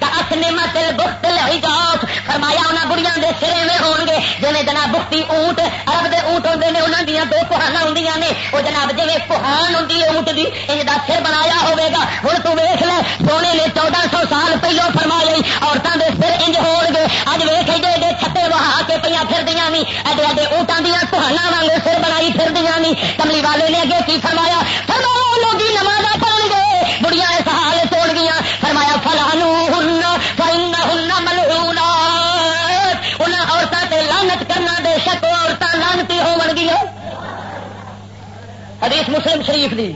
کا اپنے مت بخت لائی جاؤ فرمایا انہوں بڑیاں دے سرے میں ہو گے جی جناب بختی اونٹ ارب دے اونٹ ہوتے ہیں انہوں دیا دو پہانا ہوں نے۔ وہ جناب جی پہان ہوں اونٹ کی ان کا سر بنایا ہوگا ہوں تو ویخ لے، سونے نے چودہ سو سال پہلو فرمایا عورتوں کے سر انج ہو گے اج ویخ ایڈے ایڈے چھتے وہا کے پہ پھر دیا نہیں ایڈے ایڈے اونٹان دیا پہانا واگ سر بنائی پھر دیا نہیں کملی والے نے اگے کی فرمایا؟ فرمایا حدیث مسلم شریف دی۔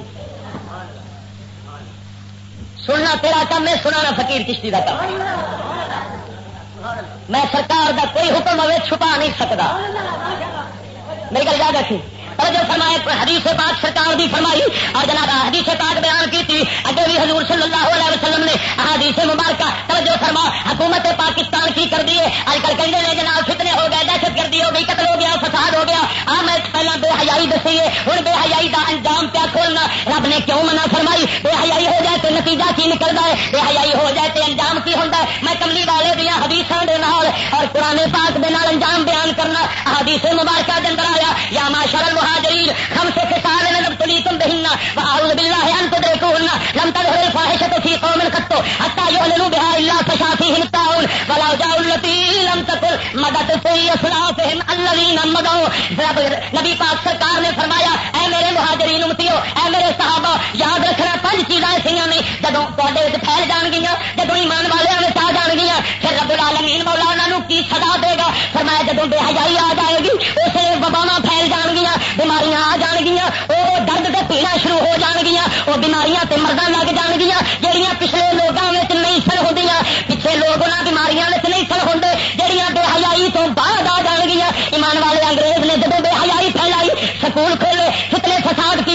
سننا تیرا کام ہے، سنانا فقیر کشتی کا کام میں سرکار دا کوئی حکم ہوئے چھپا نہیں سکتا میری گل یاد رکھی۔ جو فرمائے حدیث پاک سرکار دی فرمائی اور جناب حدیث پاک بیان کی تھی اگے بھی حضور صلی اللہ علیہ وسلم نے حدیث مبارکہ، توجہ فرما حکومت پاکستان کی کر دیے آج کل کہیں نے جناب فتنے ہو گئے، دہشت گردی ہو گئی، قتل ہو گیا، فساد ہو گیا۔ آ میں پہلے بے حیائی دسی ہے ہوں بے حیائی کا انجام پیا کھولنا؟ رب نے کیوں منع فرمائی؟ بے حیائی ہو جائے تو نتیجہ کی نکلتا ہے؟ بے حیائی ہو جائے تو انجام کی ہوتا ہے؟ میں کملی والے دیا حدیث اور پرانے پاک دے انجام بیان کرنا حدیث مبارکہ دن آیا، یا ماشاء اللہ المهاجرين خمس خصال لم تليكم بهن وأعوذ بالله أن تدركوهن، لم تظهر الفاحشة في قوم قط حتى يعلنوا بها إلا فشا فيهم الطاعون ولا جاءوا التي لم تكن مدد في أسلافهم الذين مضوا نبی پاک سرکار نے فرمایا، اے میرے مہاجرین امتیو، اے میرے صحابہ، یاد رکھنا پانچ چیزاں ایسا نے جدو تے پھیل جان گیا جدو ایمان والے آ جان گیا پھر رب العالمین مولا انہوں کی سدا دے گا؟ فرمایا جدو بے حجائی آ جائے گی، اسے وباوا پھیل جان گیا بیماریاں آ جان گیا وہ درد سے پیڑا شروع ہو جان گیا وہ بیماریاں تے مردہ لگ جان گیا جہیا پچھلے لوگوں میں نہیں سر ہو پچھلے لوگ انہیں بیماریاں نہیں سر ہوں جہیا بے حیائی تو بعد آ جان گیا ایمان والے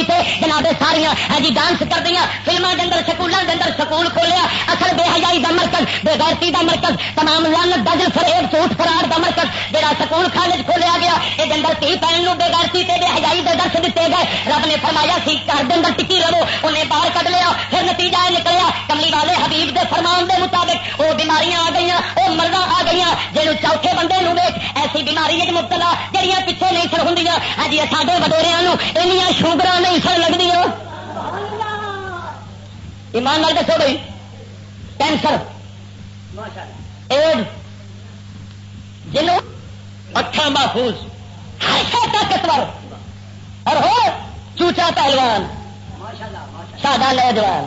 فساد جناب ساریا ہاں جی ڈانس کر دیا فلموں کے اندر سکولوں کے اندر سکول کھولیا۔ اصل بے حیائی کا مرکز، بے غیرتی کا مرکز، تمام لن دجل فریب، جھوٹ فرار کا مرکز جہاں سکول کالج کھولیا گیا یہ اندر تی پہن بے غیرتی تے بے حجائی دے درس دیتے گئے۔ رب نے فرمایا سی، گھر دے اندر ٹکی رہو، انہیں باہر کٹ لیا۔ پھر نتیجہ نکلیا، کملی والے حبیب دے فرمان دے مطابق وہ بیماریاں آ گئی وہ مرضا آ گئی جی چوتھے بندے نو ایسی بیماری مبتلا جہیا پیچھے نہیں سر ہوں ہاں جی سارے وڈیریا شوگر نہیں سر لگتی ایمان لال دسو بھائی کینسر۔ ایڈ جنوں اکھا محفوظ۔ طاقتور اور ہو چوچا پہلوان۔ سادہ نوجوان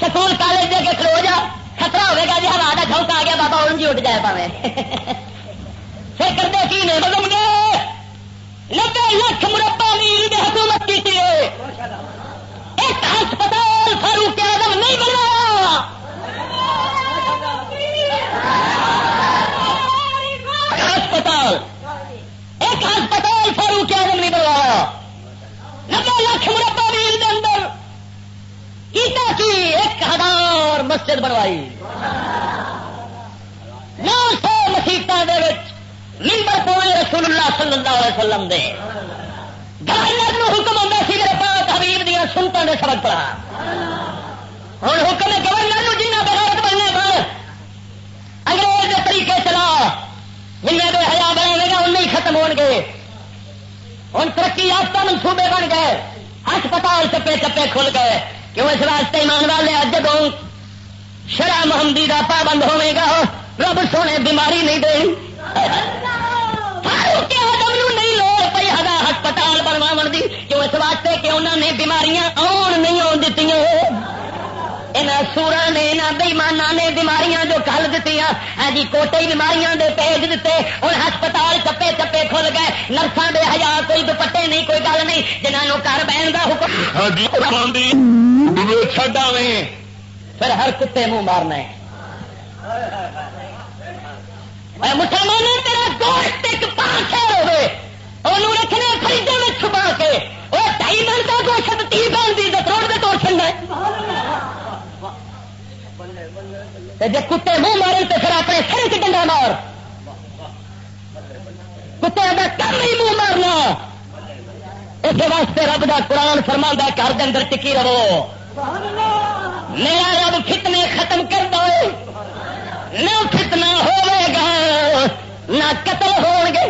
سکول کالج دے کے کھلو جا۔ خطرہ ہوگا جی ہوا کا جھونک آ گیا، بابا ان جی اٹھ جائے پاوے۔ پھر کرتے کی نے بدل گئے نبے لاکھ مربع میل کی حکومت کی ایک ہسپتال فاروق اعظم نہیں بنایا۔ ہسپتال، ایک ہسپتال فاروق اعظم نہیں بنوایا نبے لاکھ مربع میل کے اندر کیتا کی؟ ایک ہزار مسجد بنوائی۔ نو سو مسیطوں کے ممبر پونے رسول اللہ صلی اللہ علیہ وسلم دے۔ گورنر نو حکم آتا سی میرے پاس حبیب دیا سنتوں نے سبق پڑا ہوں حکم گورنر نو جنہ بغیر بننے پر انگریز کے طریقے چلا۔ جن کے ہزار بنے گا ان ہی ختم ہو گے۔ ہوں ترقی یافتہ منصوبے بن گئے۔ ہسپتال چپے چپے کھل گئے۔ کیوں اس واسطے ایمان والے جب شرح محمدی کا پابند ہوے گا، رب سونے بیماری نہیں دے نہیں لوڑ پی ہسپتال بنوا دی کیوں اس واسطے کہ انہوں نے بیماریاں آن نہیں آن دیتی یہاں سورا نے یہاں نے بیماریاں جو کل دیتی ہاں جی کوٹے بیماریاں دے پیج دیتے ہوں ہسپتال چپے چپے کھل گئے. نرساں بے ہزار کوئی دوپٹے نہیں کوئی گل نہیں. جنہوں گھر بہن کا حکم چڈا پھر ہر کتے منہ مارنا مسلمان تیرا دوست ایک پانچ ہوئے۔ انہوں رکھنا خریدے میں چھپا کے۔ وہ ڈائی من کا گوشت، تی بن دی روڈ پہ توڑ چلنا جی کتے منہ مارے تو پھر اپنے سر چ ڈنڈا مار۔ کتے کا کم ہی منہ مارنا۔ اس واسطے رب کا قرآن فرما گھر کے اندر ٹکی رہو۔ میرا رب فتنے ختم کر دو نہ فتنا گا نہ قتل ہو گے۔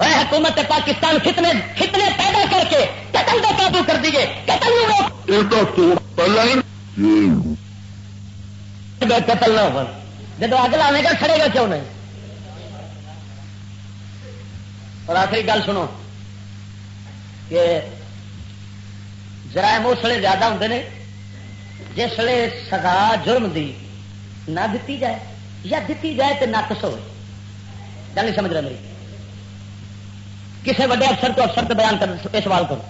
حکومت پاکستان فتنے فتنے پیدا کر کے قتل کا قابو کر دیجیے قتل قتل نہ ہو جب اگ لانے کا کھڑے گا کیوں نہیں؟ اور آخری گل سنو کہ جرائم اس لیے زیادہ ہوں نے جس لیے سزا جرم دی نہ دیتی جائے یا دیتی جائے تو نقص ہو گل نہیں سمجھ رہے میری۔ کسی وڈے افسر تو افسر تو بیان کر سوال کرو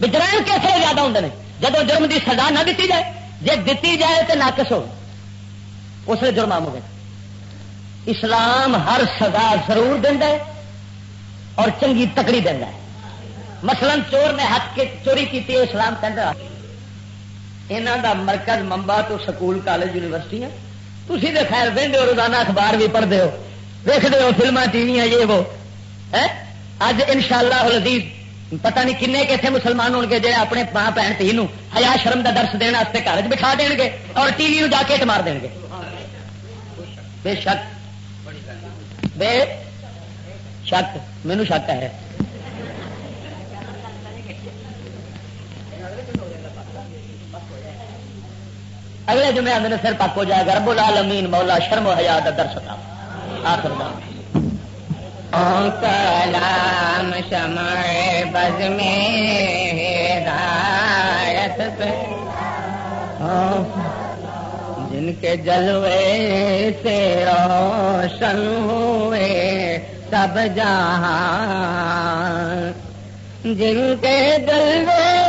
بھی جرائم کس لیے زیادہ ہوں نے؟ جب جرم دی سزا نہ دیتی جائے جی دیتی جائے تو نقص ہو اس لیے جرم آم ہو گئے اسلام ہر سزا ضرور دینا اور چنگی تکڑی دینا ہے۔ مثلا چور نے ہاتھ کے چوری کی اسلام کہہ یہاں کا مرکز ممبا تو سکول، کالج یونیورسٹی ہے تھی تو خیر دیں روزانہ اخبار بھی پڑھتے ہو۔ دیکھتے ہو فلما ٹی وی یہ وہ۔ اج ان شاء اللہ پتا نہیں کن کتنے مسلمان ہو گے جی اپنے ماں بھن تھی ہیا شرم کا درس دینا گھر چ بٹھا دیں گے اور ٹی وی جا کے مار دیں گے۔ بے شک۔ بے شک۔ مینو شک ہے۔ اگلے جمعے آدھے سر پک ہو جائے گا. رب العالمین مولا شرم و حیا کا درس تھا آخر کلام شمع بز میں ہدایت پہ۔ جن کے جلوے سے روشن ہوئے سب جہاں۔ جن کے جلوے